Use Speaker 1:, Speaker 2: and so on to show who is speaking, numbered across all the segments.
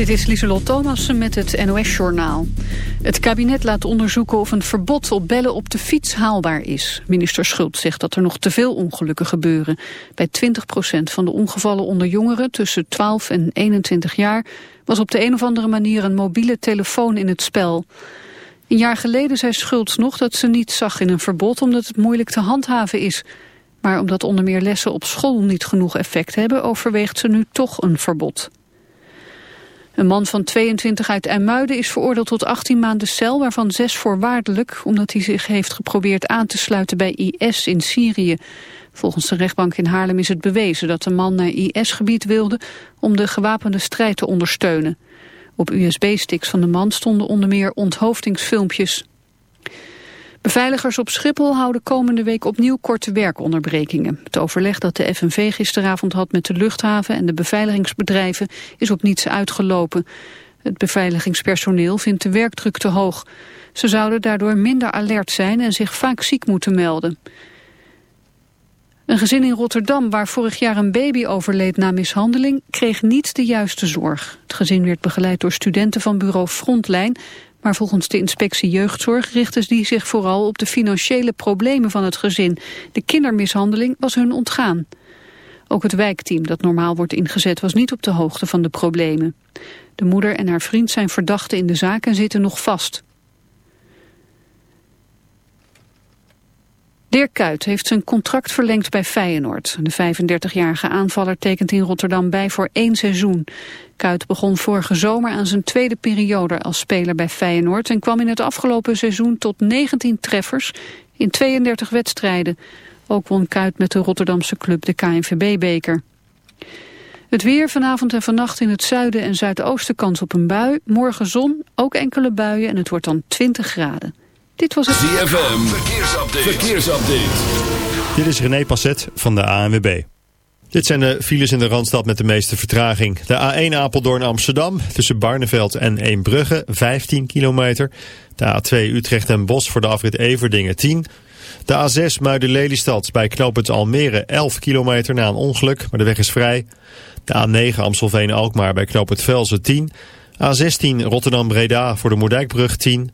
Speaker 1: Dit is Lieselot Thomassen met het NOS-journaal. Het kabinet laat onderzoeken of een verbod op bellen op de fiets haalbaar is. Minister Schult zegt dat er nog te veel ongelukken gebeuren. Bij 20% van de ongevallen onder jongeren tussen 12 en 21 jaar... was op de een of andere manier een mobiele telefoon in het spel. Een jaar geleden zei Schultz nog dat ze niet zag in een verbod... omdat het moeilijk te handhaven is... Maar omdat onder meer lessen op school niet genoeg effect hebben... overweegt ze nu toch een verbod. Een man van 22 uit IJmuiden is veroordeeld tot 18 maanden cel... waarvan 6 voorwaardelijk, omdat hij zich heeft geprobeerd aan te sluiten bij IS in Syrië. Volgens de rechtbank in Haarlem is het bewezen dat de man naar IS-gebied wilde... om de gewapende strijd te ondersteunen. Op USB-sticks van de man stonden onder meer onthoofdingsfilmpjes. Beveiligers op Schiphol houden komende week opnieuw korte werkonderbrekingen. Het overleg dat de FNV gisteravond had met de luchthaven en de beveiligingsbedrijven is op niets uitgelopen. Het beveiligingspersoneel vindt de werkdruk te hoog. Ze zouden daardoor minder alert zijn en zich vaak ziek moeten melden. Een gezin in Rotterdam waar vorig jaar een baby overleed na mishandeling kreeg niet de juiste zorg. Het gezin werd begeleid door studenten van bureau Frontline maar volgens de inspectie jeugdzorg richten die zich vooral op de financiële problemen van het gezin. De kindermishandeling was hun ontgaan. Ook het wijkteam dat normaal wordt ingezet was niet op de hoogte van de problemen. De moeder en haar vriend zijn verdachten in de zaak en zitten nog vast. Dirk Kuyt heeft zijn contract verlengd bij Feyenoord. De 35-jarige aanvaller tekent in Rotterdam bij voor één seizoen. Kuyt begon vorige zomer aan zijn tweede periode als speler bij Feyenoord... en kwam in het afgelopen seizoen tot 19 treffers in 32 wedstrijden. Ook won Kuyt met de Rotterdamse club de KNVB-beker. Het weer vanavond en vannacht in het zuiden en zuidoosten kans op een bui. Morgen zon, ook enkele buien en het wordt dan 20 graden. Dit was het...
Speaker 2: ZFM, verkeersupdate. verkeersupdate.
Speaker 3: Dit is René Passet van de ANWB. Dit zijn de files in de Randstad met de meeste vertraging. De A1 Apeldoorn Amsterdam tussen Barneveld en Eembrugge 15 kilometer. De A2 Utrecht en Bos voor de afrit Everdingen 10. De A6 Muiden-Lelystad bij knooppunt Almere 11 kilometer na een ongeluk, maar de weg is vrij. De A9 Amstelveen-Alkmaar bij knooppunt Velzen 10. A16 Rotterdam-Breda voor de Moerdijkbrug 10.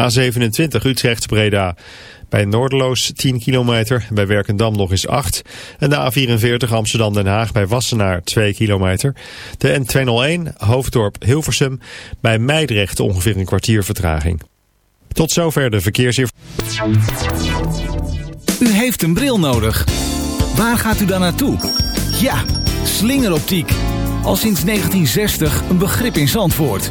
Speaker 3: A27 Utrecht-Breda. Bij Noorderloos 10 kilometer, bij Werkendam nog eens 8. En de A44 Amsterdam-Den Haag bij Wassenaar 2 kilometer. De N201 Hoofddorp Hilversum bij Meidrecht ongeveer een kwartier vertraging. Tot zover de verkeersinformatie.
Speaker 4: U heeft een bril nodig. Waar gaat u dan naartoe? Ja, slingeroptiek. Al sinds 1960 een begrip in Zandvoort.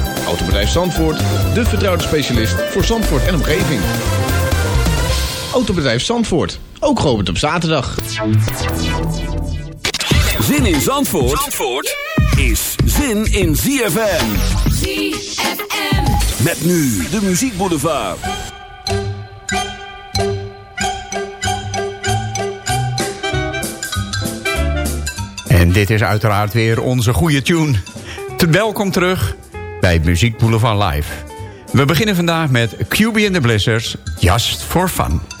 Speaker 5: Autobedrijf Zandvoort, de vertrouwde specialist voor Zandvoort en omgeving. Autobedrijf Zandvoort, ook geopend op zaterdag.
Speaker 2: Zin in Zandvoort, Zandvoort is zin in ZFM.
Speaker 6: ZFM.
Speaker 2: Met nu de Muziek Boulevard.
Speaker 7: En dit is uiteraard weer onze goede tune. Welkom terug bij Muziek Boulevard Live. We beginnen vandaag met QB and the Blizzards, Just for Fun.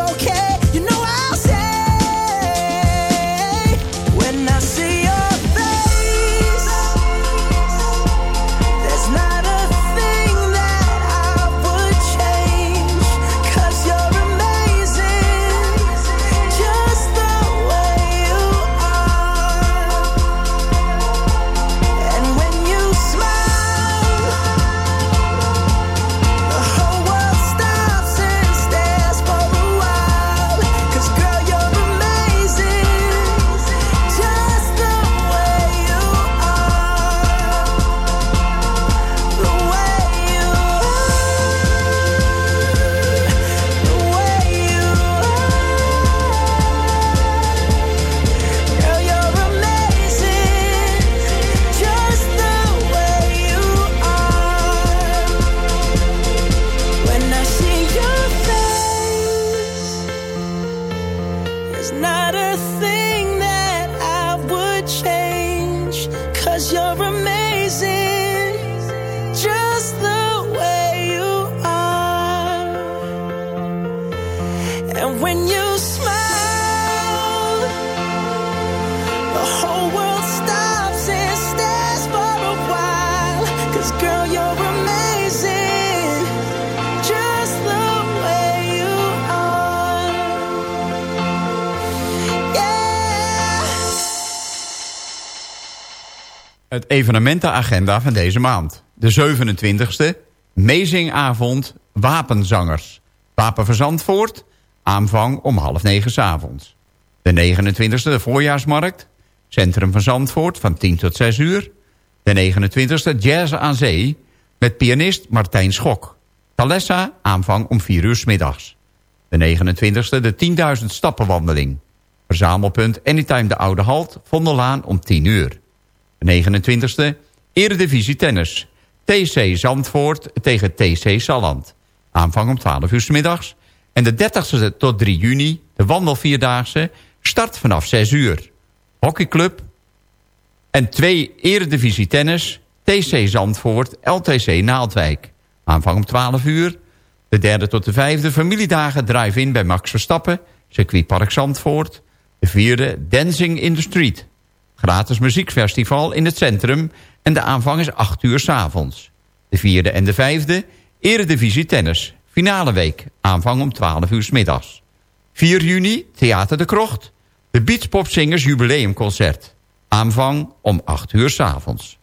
Speaker 7: Het evenementenagenda van deze maand. De 27e, Mezingavond Wapenzangers. Wapenverzandvoort, aanvang om half negen 's avonds. De 29e, de Voorjaarsmarkt. Centrum van Zandvoort van 10 tot 6 uur. De 29e, Jazz aan Zee. Met pianist Martijn Schok. Thalessa, aanvang om 4 uur 's middags. De 29e, de 10.000 stappenwandeling. Verzamelpunt Anytime de Oude Halt, Vondellaan om 10 uur. De 29e, Eredivisie Tennis. TC Zandvoort tegen TC Salland. Aanvang om 12 uur 's middags. En de 30e tot 3 juni, de wandelvierdaagse, start vanaf 6 uur. Hockeyclub en twee Eredivisie Tennis, TC Zandvoort, LTC Naaldwijk. Aanvang om 12 uur. De derde tot de vijfde familiedagen drive-in bij Max Verstappen, circuitpark Zandvoort. De vierde Dancing in the Street. Gratis muziekfestival in het centrum en de aanvang is 8 uur s avonds. De vierde en de vijfde, Eredivisie Tennis, finale week, aanvang om 12 uur s middags. 4 juni, Theater de Krocht, de Beatspopzingers Jubileumconcert. Aanvang om 8 uur s avonds.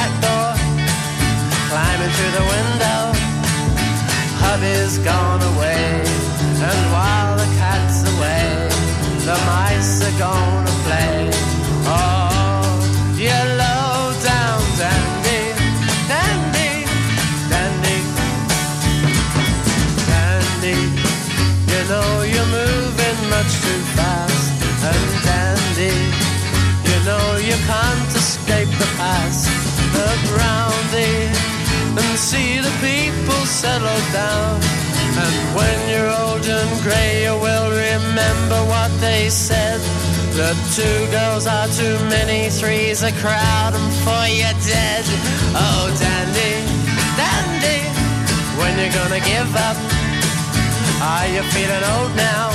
Speaker 8: back door, climbing through the window. Hubby's gone away, and while the cat's away, the mice are gonna play. Oh, yellow down dandy, dandy, dandy, dandy. You know you're moving much too fast, and dandy, you know you can't round and see the people settle down. And when you're old and grey, you will remember what they said. The two girls are too many, three's a crowd, and four you're dead. Oh, dandy, dandy, when you gonna give up? Are you feeling old now?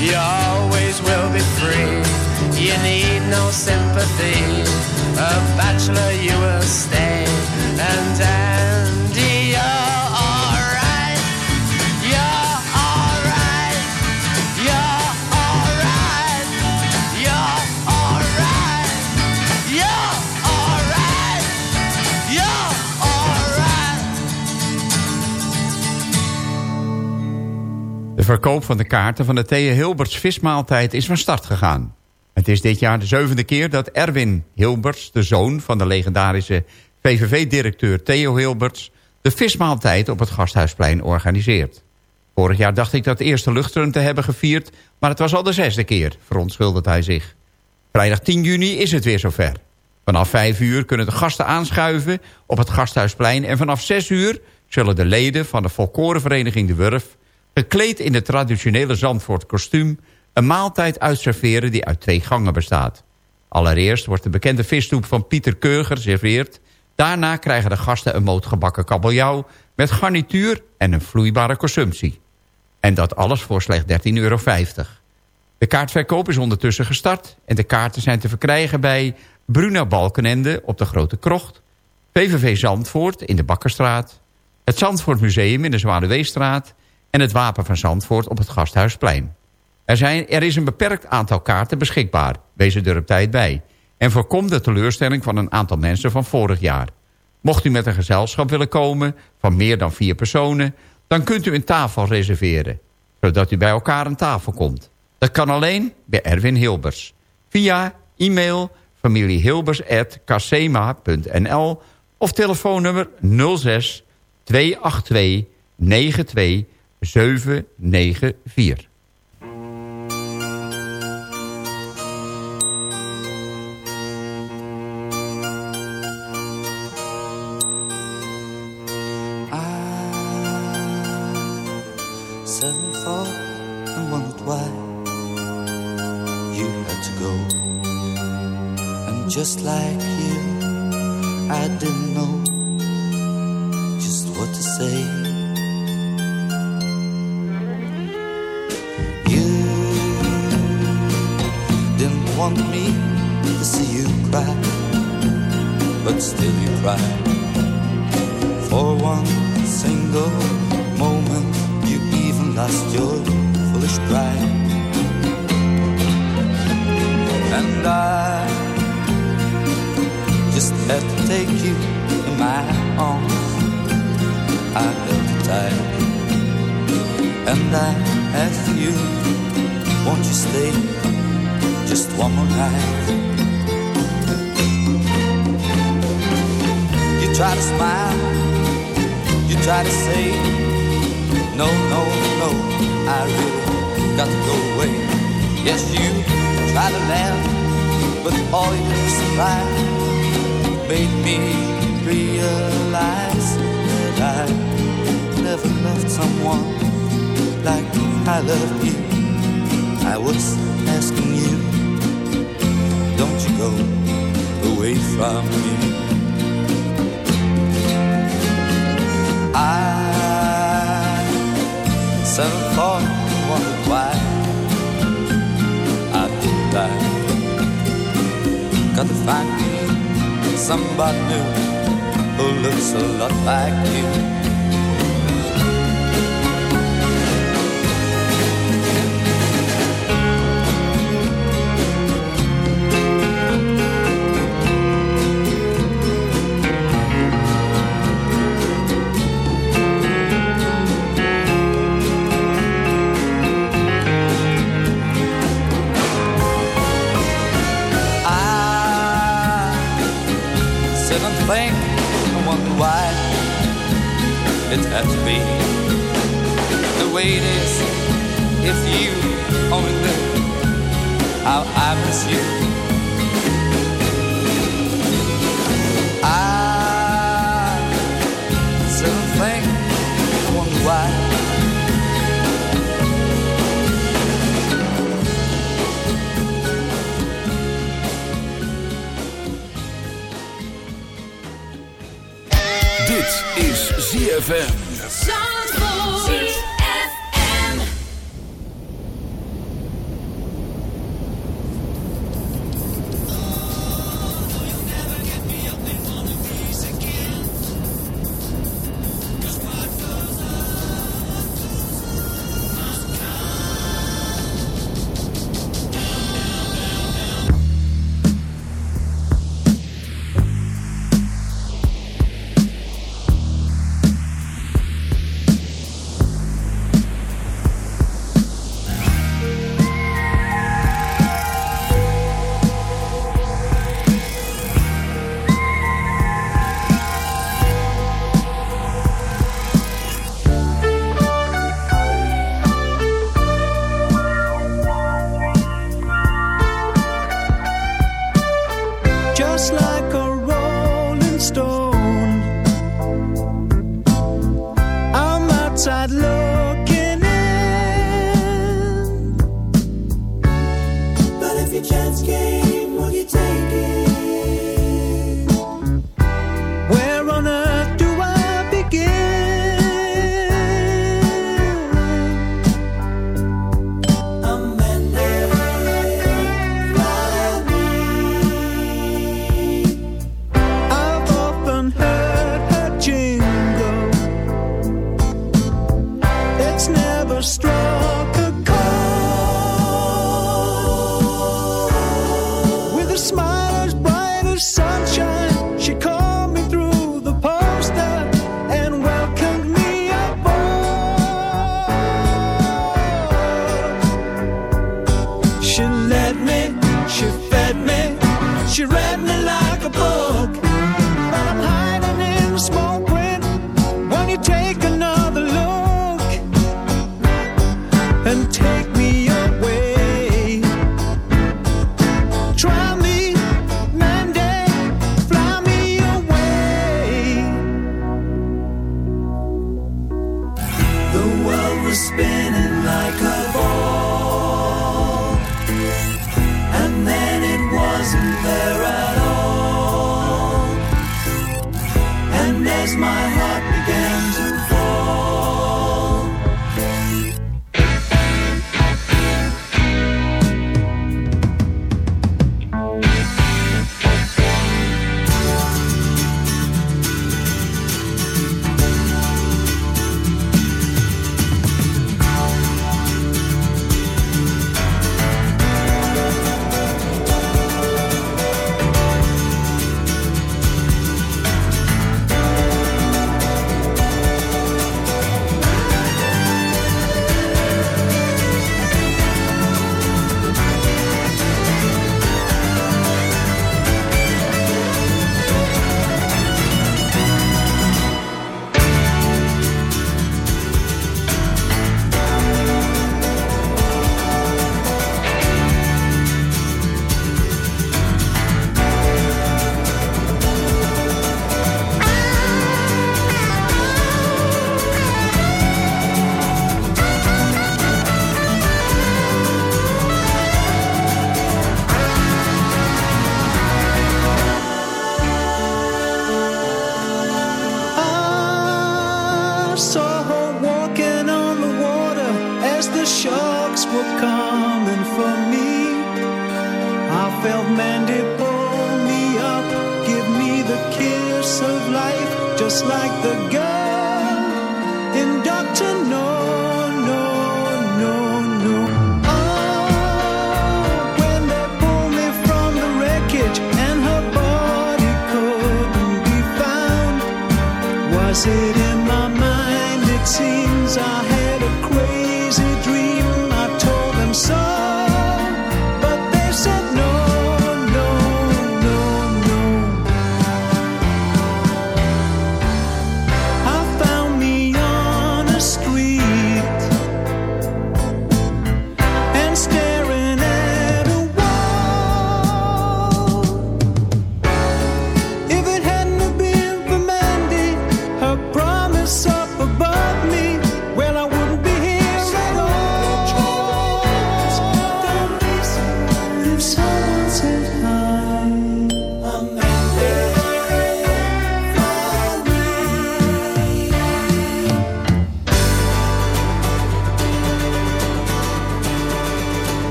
Speaker 8: You always will be free. You need no sympathy. A bachelor you will stay. And Andy, you're alright. You're alright. You're alright. You're alright. You're alright. You're alright.
Speaker 7: De verkoop van de kaarten van de Thea Hilberts vismaaltijd is van start gegaan. Het is dit jaar de zevende keer dat Erwin Hilberts, de zoon van de legendarische VVV-directeur Theo Hilberts, de vismaaltijd op het Gasthuisplein organiseert. Vorig jaar dacht ik dat eerste luchtrun te hebben gevierd, maar het was al de zesde keer, verontschuldigt hij zich. Vrijdag 10 juni is het weer zover. Vanaf 5 uur kunnen de gasten aanschuiven op het Gasthuisplein... en vanaf 6 uur zullen de leden van de folklorevereniging De Wurf... gekleed in het traditionele Zandvoort kostuum... een maaltijd uitserveren die uit twee gangen bestaat. Allereerst wordt de bekende visstoep van Pieter Keur geserveerd. Daarna krijgen de gasten een moot gebakken kabeljauw... met garnituur en een vloeibare consumptie. En dat alles voor slechts 13,50 euro. De kaartverkoop is ondertussen gestart... en de kaarten zijn te verkrijgen bij Bruna Balkenende op de Grote Krocht... VVV Zandvoort in de Bakkerstraat... het Zandvoort Museum in de Zwaluweestraat... en het Wapen van Zandvoort op het Gasthuisplein. Er, zijn, er is een beperkt aantal kaarten beschikbaar. Wees er op tijd bij. En voorkom de teleurstelling van een aantal mensen van vorig jaar. Mocht u met een gezelschap willen komen van meer dan vier personen... dan kunt u een tafel reserveren. Zodat u bij elkaar aan tafel komt. Dat kan alleen bij Erwin Hilbers. Via e-mail familiehilbers.casema.nl of telefoonnummer 06 282 92 794.
Speaker 9: Just like you, I didn't know just what to say. You didn't want me to see you cry, but still you cried for one single moment. You even lost your foolish pride, and I just had to take you in my arms. I held you tight, and I asked you, won't you stay just one more night? You try to smile, you try to say, no, no, no, I really got to go away. Yes, you try to laugh, but all your surprise made me realize that I never loved someone like I love you. I was asking you, don't you go away from me. I thought and wondered why I did that. Got to find somebody new who looks a lot like you.
Speaker 2: ZFM.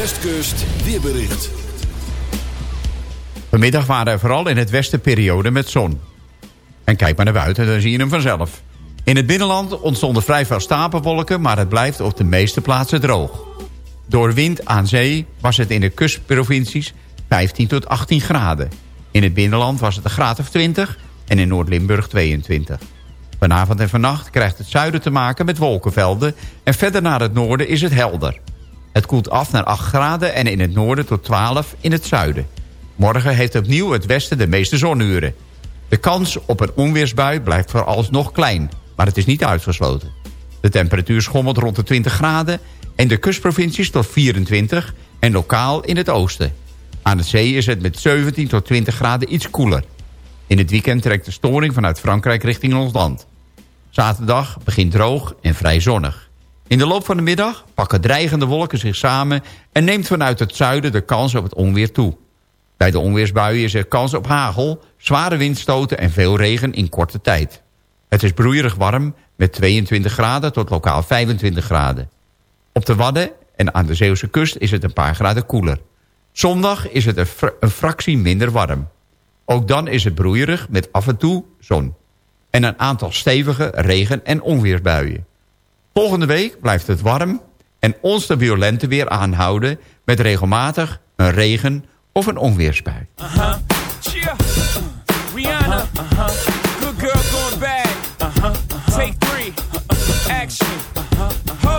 Speaker 2: Westkust, weerbericht.
Speaker 7: Vanmiddag waren er vooral in het westen perioden met zon. En kijk maar naar buiten, dan zie je hem vanzelf. In het binnenland ontstonden vrij veel stapelwolken... maar het blijft op de meeste plaatsen droog. Door wind aan zee was het in de kustprovincies 15 tot 18 graden. In het binnenland was het een graad of 20 en in Noord-Limburg 22. Vanavond en vannacht krijgt het zuiden te maken met wolkenvelden... en verder naar het noorden is het helder. Het koelt af naar 8 graden en in het noorden tot 12 in het zuiden. Morgen heeft opnieuw het westen de meeste zonuren. De kans op een onweersbui blijft vooralsnog klein, maar het is niet uitgesloten. De temperatuur schommelt rond de 20 graden en de kustprovincies tot 24 en lokaal in het oosten. Aan de zee is het met 17 tot 20 graden iets koeler. In het weekend trekt de storing vanuit Frankrijk richting ons land. Zaterdag begint droog en vrij zonnig. In de loop van de middag pakken dreigende wolken zich samen... en neemt vanuit het zuiden de kans op het onweer toe. Bij de onweersbuien is er kans op hagel, zware windstoten en veel regen in korte tijd. Het is broeierig warm met 22 graden tot lokaal 25 graden. Op de Wadden en aan de Zeeuwse kust is het een paar graden koeler. Zondag is het een, een fractie minder warm. Ook dan is het broeierig met af en toe zon. En een aantal stevige regen- en onweersbuien. Volgende week blijft het warm en onstabiel lenteweer aanhouden... met regelmatig een regen- of een onweersbui.
Speaker 10: Uh-huh. Cheer. Rihanna. Uh-huh. Good girl going bad. Uh-huh. Take three. Action. Ho.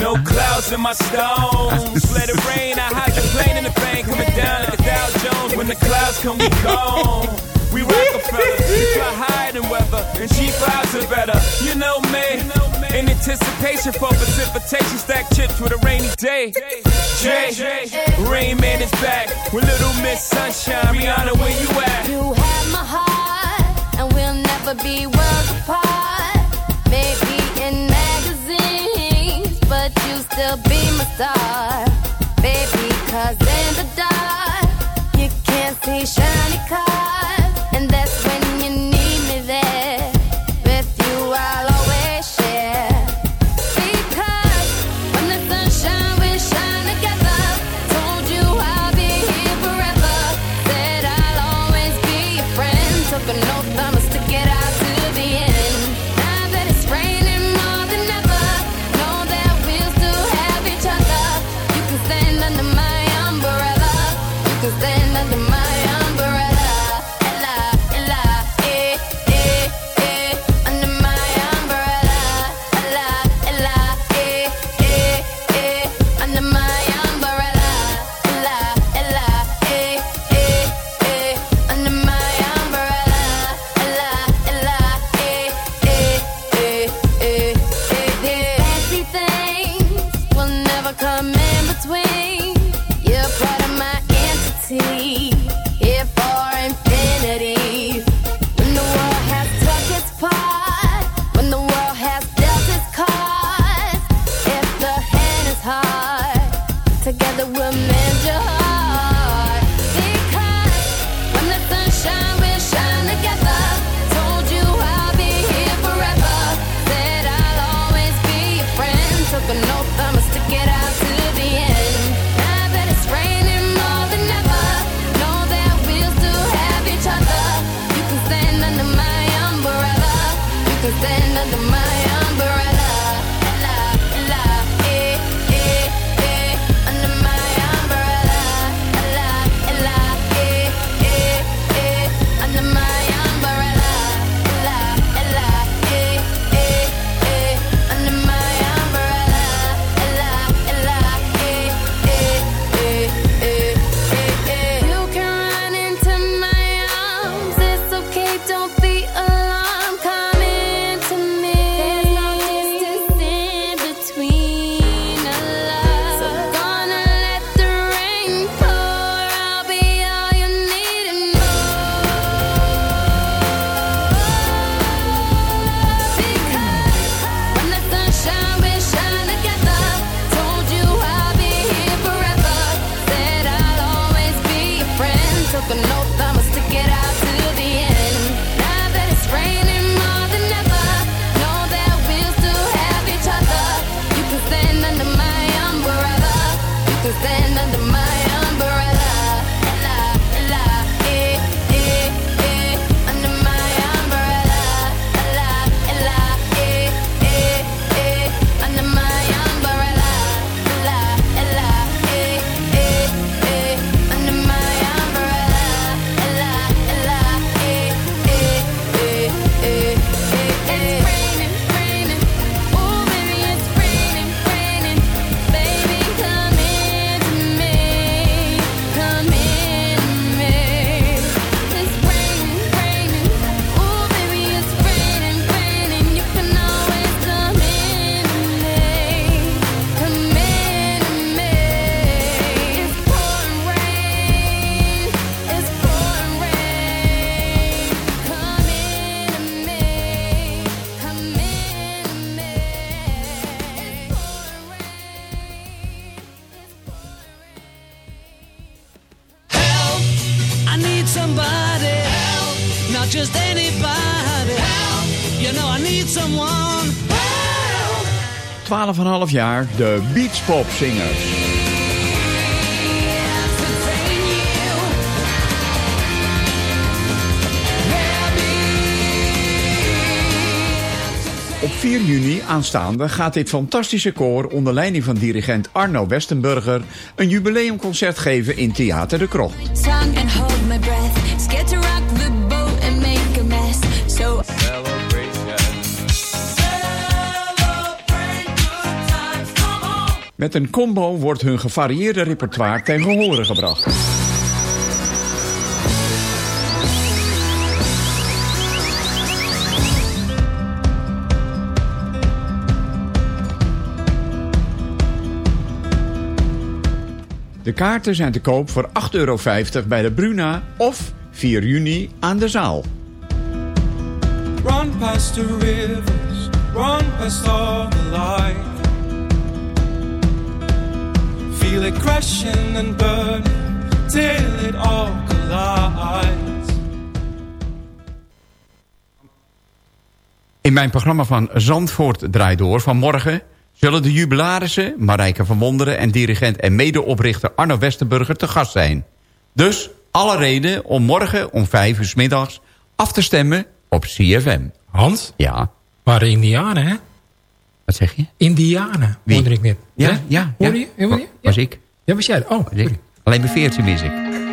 Speaker 10: No clouds in my stones. Let it rain. I hydroplane in the bank. Coming down like a Dow Jones. When the clouds come, we gone. We Rockefeller. We fly higher than weather. And cheap vibes are better. You know me. In anticipation for precipitation. Stack chips with a rainy day. Jay. Rain Man is back. With Little Miss Sunshine. Rihanna, where you at?
Speaker 11: You have my heart, and we'll never be worlds apart. Maybe in magazines, but you still be my star.
Speaker 7: 12,5 jaar, de Beachpop Singers. Op 4 juni aanstaande gaat dit fantastische koor onder leiding van dirigent Arno Westenburger een jubileumconcert geven in Theater de Krocht. Met een combo wordt hun gevarieerde repertoire ten gehore gebracht. De kaarten zijn te koop voor 8,50 euro bij de Bruna of 4 juni aan de zaal.
Speaker 10: Run past the rivers, run past all the. Feel it crashing and burning till it all collides.
Speaker 7: In mijn programma van Zandvoort draait door van morgen... zullen de jubilarissen Marijke van Wonderen... en dirigent en medeoprichter Arno Westerburger te gast zijn. Dus alle reden om morgen om 5 uur 's middags af te stemmen op CFM.
Speaker 12: Hans?
Speaker 7: Ja.
Speaker 12: Waren Indianen, hè?
Speaker 7: Wat zeg je?
Speaker 12: Indianen,
Speaker 7: Wie?
Speaker 12: hoorde ik net.
Speaker 7: Ja, ja.
Speaker 12: Hoorde
Speaker 7: ja.
Speaker 12: je? Hoorde je?
Speaker 7: Was ik.
Speaker 12: Ja, was jij? Oh.
Speaker 7: Alleen bij veertje mis ik.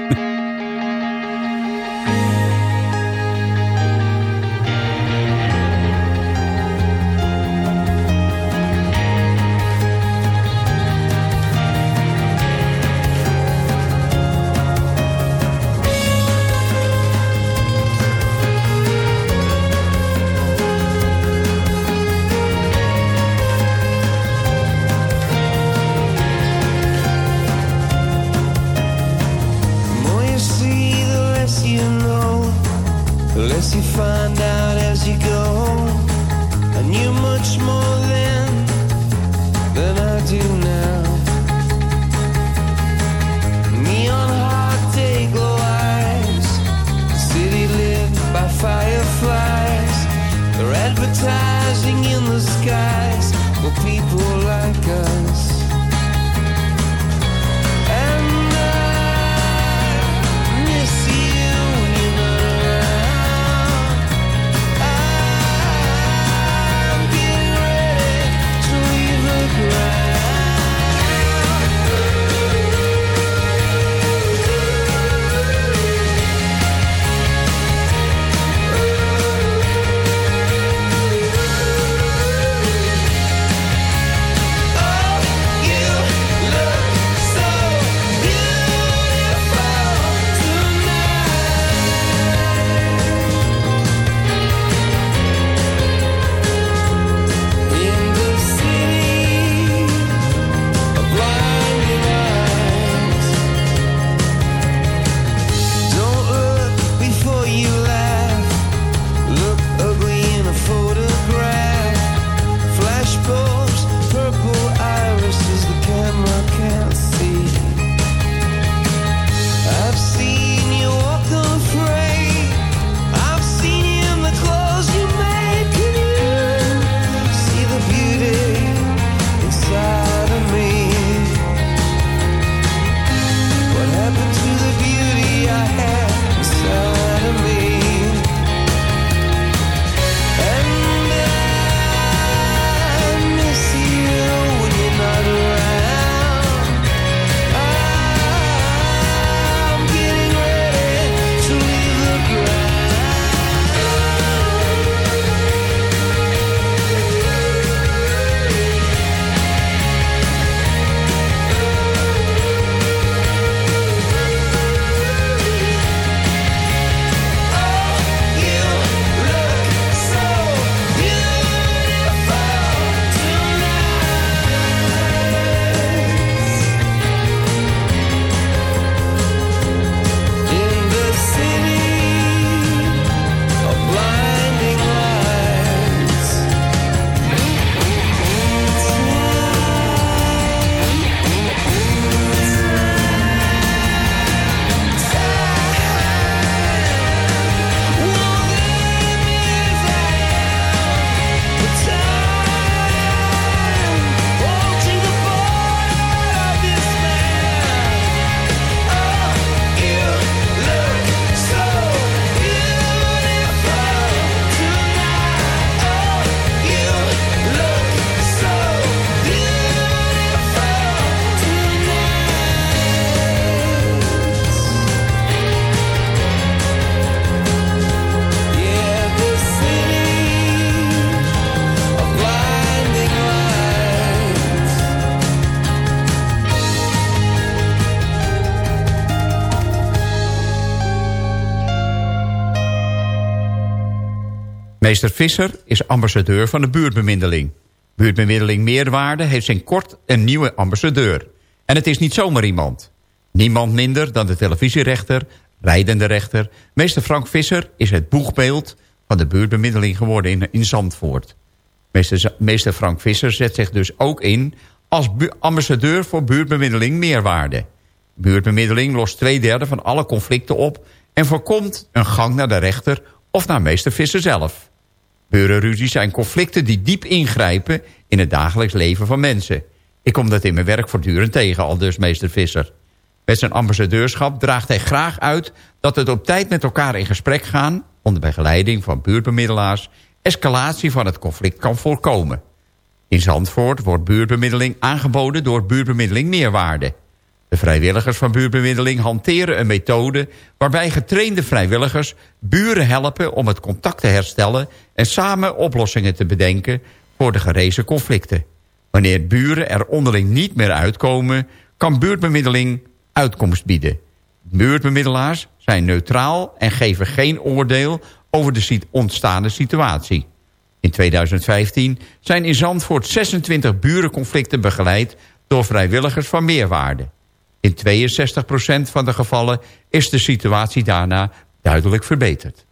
Speaker 7: Meester Visser is ambassadeur van de buurtbemiddeling. Buurtbemiddeling Meerwaarde heeft sinds kort een nieuwe ambassadeur. En het is niet zomaar iemand. Niemand minder dan de televisierechter, rijdende rechter. Meester Frank Visser is het boegbeeld van de buurtbemiddeling geworden in, in Zandvoort. Meester, meester Frank Visser zet zich dus ook in als ambassadeur voor buurtbemiddeling Meerwaarde. Buurtbemiddeling lost twee derde van alle conflicten op... en voorkomt een gang naar de rechter of naar meester Visser zelf. Burenruzies zijn conflicten die diep ingrijpen in het dagelijks leven van mensen. Ik kom dat in mijn werk voortdurend tegen, al dus meester Visser. Met zijn ambassadeurschap draagt hij graag uit dat het op tijd met elkaar in gesprek gaan... onder begeleiding van buurtbemiddelaars... escalatie van het conflict kan voorkomen. In Zandvoort wordt buurtbemiddeling aangeboden door buurtbemiddeling Meerwaarde. De vrijwilligers van buurtbemiddeling hanteren een methode... waarbij getrainde vrijwilligers buren helpen om het contact te herstellen... en samen oplossingen te bedenken voor de gerezen conflicten. Wanneer buren er onderling niet meer uitkomen... kan buurtbemiddeling uitkomst bieden. Buurtbemiddelaars zijn neutraal en geven geen oordeel over de ontstaande situatie. In 2015 zijn in Zandvoort 26 burenconflicten begeleid door vrijwilligers van meerwaarde. In 62% van de gevallen is de situatie daarna duidelijk verbeterd.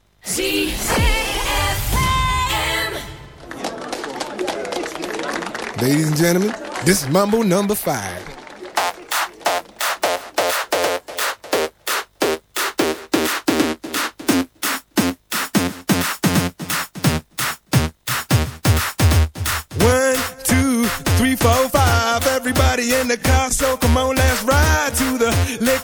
Speaker 13: Ladies and gentlemen, this is Mambo number 5. in the car, so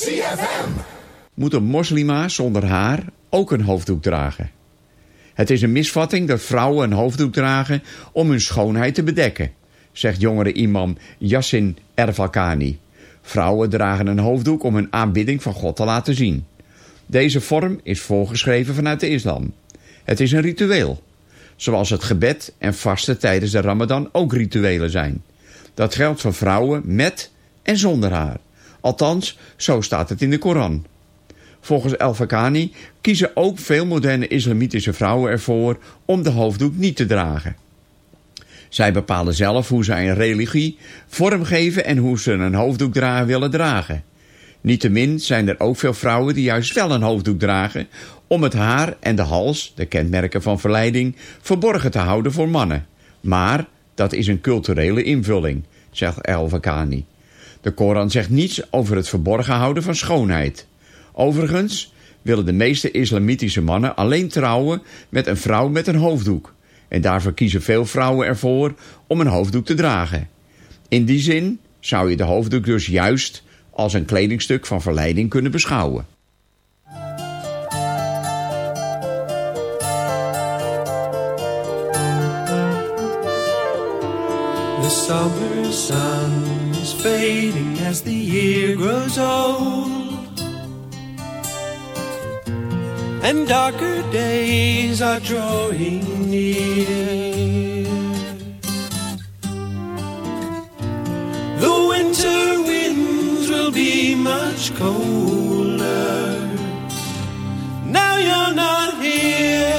Speaker 14: CFM.
Speaker 7: Moet een moslima zonder haar ook een hoofddoek dragen? Het is een misvatting dat vrouwen een hoofddoek dragen om hun schoonheid te bedekken, zegt jongere imam Yassin Ervalkani. Vrouwen dragen een hoofddoek om hun aanbidding van God te laten zien. Deze vorm is voorgeschreven vanuit de islam. Het is een ritueel. Zoals het gebed en vasten tijdens de ramadan ook rituelen zijn. Dat geldt voor vrouwen met en zonder haar. Althans, zo staat het in de Koran. Volgens El Fakani kiezen ook veel moderne islamitische vrouwen ervoor om de hoofddoek niet te dragen. Zij bepalen zelf hoe zij een religie vormgeven en hoe ze een hoofddoek willen dragen. Niettemin zijn er ook veel vrouwen die juist wel een hoofddoek dragen om het haar en de hals, de kenmerken van verleiding, verborgen te houden voor mannen. Maar dat is een culturele invulling, zegt El Fakani. De Koran zegt niets over het verborgen houden van schoonheid. Overigens willen de meeste islamitische mannen alleen trouwen met een vrouw met een hoofddoek. En daarvoor kiezen veel vrouwen ervoor om een hoofddoek te dragen. In die zin zou je de hoofddoek dus juist als een kledingstuk van verleiding kunnen beschouwen.
Speaker 10: The summer sun is fading as the year grows old. And darker days are drawing near. The winter be much colder. Now you're not here.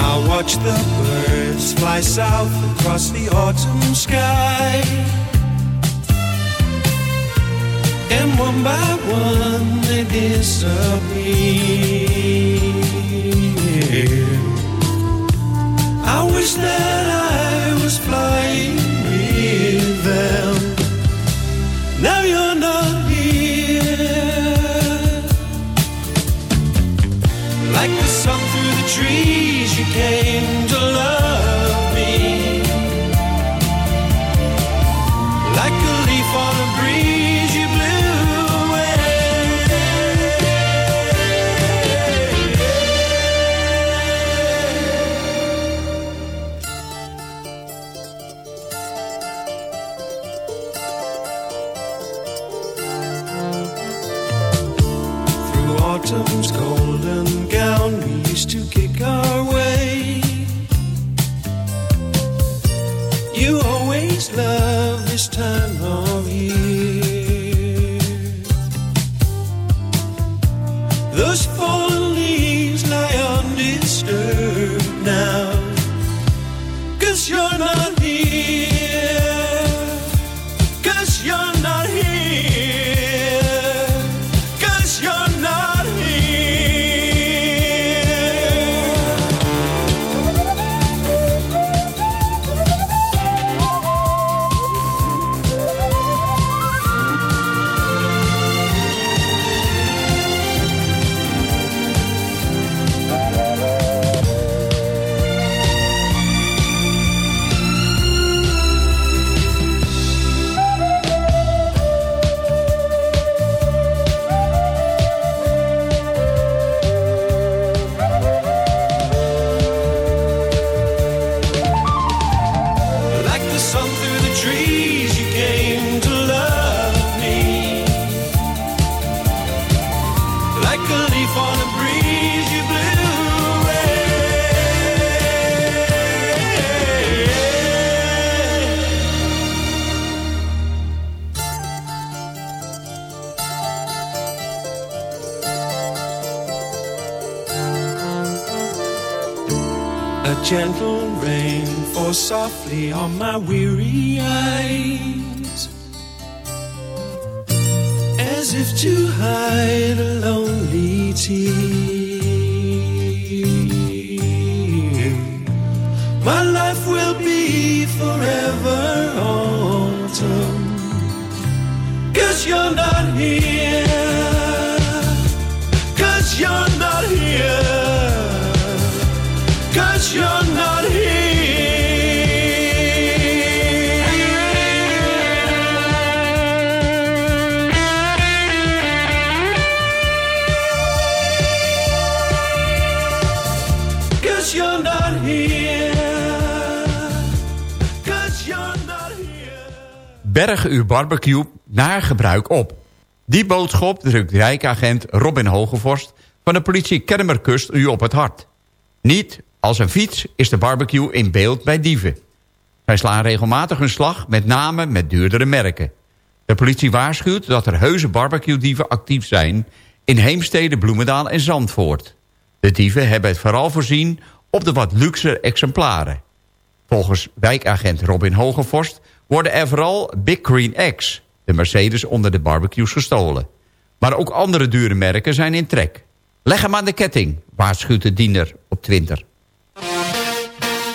Speaker 10: I watch the birds fly south across the autumn sky. And one by one they disappear. I wish that I was flying with them. Now you're not here. Like the sun through the trees, you came to love softly on my weary
Speaker 7: barbecue naar gebruik op. Die boodschap drukt rijkagent Robin Hogevorst van de politie Kermerkust u op het hart. Niet als een fiets is de barbecue in beeld bij dieven. Zij slaan regelmatig hun slag, met name met duurdere merken. De politie waarschuwt dat er heuse barbecue-dieven actief zijn... in Heemsteden Bloemendaal en Zandvoort. De dieven hebben het vooral voorzien op de wat luxere exemplaren. Volgens wijkagent Robin Hogevorst worden er vooral Big Green X, de Mercedes onder de barbecues, gestolen. Maar ook andere dure merken zijn in trek. Leg hem aan de ketting, waarschuwt de diener op Twitter.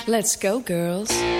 Speaker 11: Let's go girls.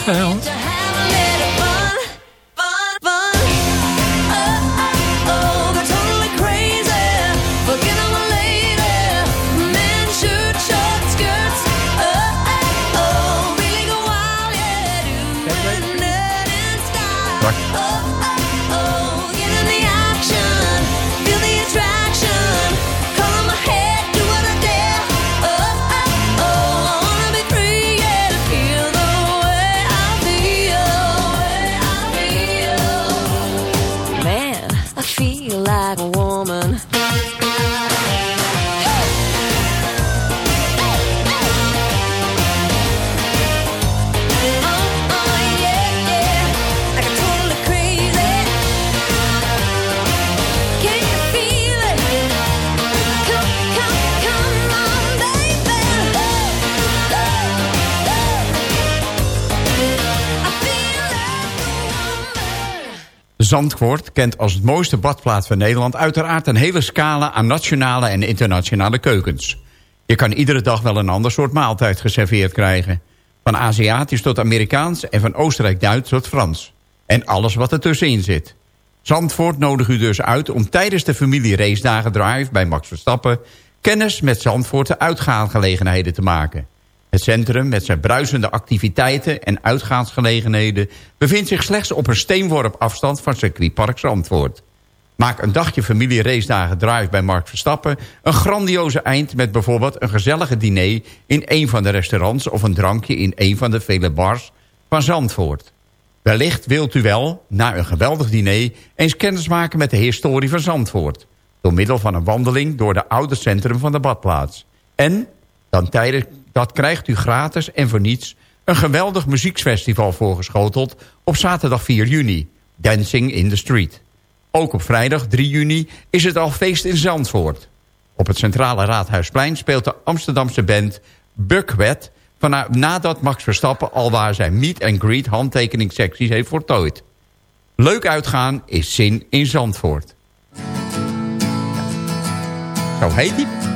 Speaker 15: zeggen, feel like a woman.
Speaker 7: Zandvoort kent als het mooiste badplaats van Nederland... uiteraard een hele scala aan nationale en internationale keukens. Je kan iedere dag wel een ander soort maaltijd geserveerd krijgen. Van Aziatisch tot Amerikaans en van Oostenrijk-Duits tot Frans. En alles wat er tussenin zit. Zandvoort nodigt u dus uit om tijdens de familie Race Dagen Drive bij Max Verstappen... kennis met Zandvoortse uitgaansgelegenheden te maken. Het centrum met zijn bruisende activiteiten en uitgaansgelegenheden... bevindt zich slechts op een steenworp afstand van circuitpark Zandvoort. Maak een dagje familie Race Dagen Drive bij Mark Verstappen... een grandioze eind met bijvoorbeeld een gezellige diner... in een van de restaurants of een drankje in een van de vele bars van Zandvoort. Wellicht wilt u wel, na een geweldig diner... eens kennis maken met de historie van Zandvoort... door middel van een wandeling door de oude centrum van de badplaats. En dan tijdens, dat krijgt u gratis en voor niets... een geweldig muzieksfestival voorgeschoteld op zaterdag 4 juni. Dancing in the Street. Ook op vrijdag 3 juni is het al feest in Zandvoort. Op het centrale Raadhuisplein speelt de Amsterdamse band Buckwet... Vanuit, nadat Max Verstappen al waar zijn meet and greet handtekeningssecties heeft voltooid. Leuk uitgaan is zin in Zandvoort. Zo heet die.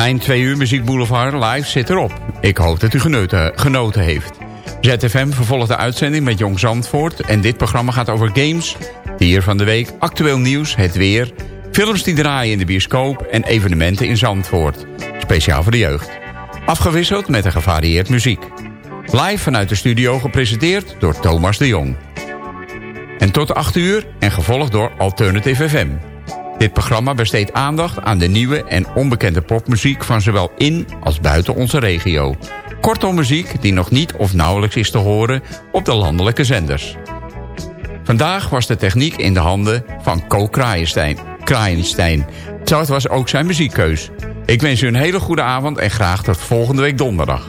Speaker 7: Mijn twee uur Muziek Boulevard live zit erop. Ik hoop dat u genoten, genoten heeft. ZFM vervolgt de uitzending met Jong Zandvoort... en dit programma gaat over games, dier van de week, actueel nieuws, het weer... films die draaien in de bioscoop en evenementen in Zandvoort. Speciaal voor de jeugd. Afgewisseld met een gevarieerd muziek. Live vanuit de studio gepresenteerd door Thomas de Jong. En tot 8 uur en gevolgd door Alternative FM. Dit programma besteedt aandacht aan de nieuwe en onbekende popmuziek... van zowel in als buiten onze regio. Kortom muziek die nog niet of nauwelijks is te horen op de landelijke zenders. Vandaag was de techniek in de handen van Co Kraaienstein. Kraaienstein. Dat was ook zijn muziekkeus. Ik wens u een hele goede avond en graag tot volgende week donderdag.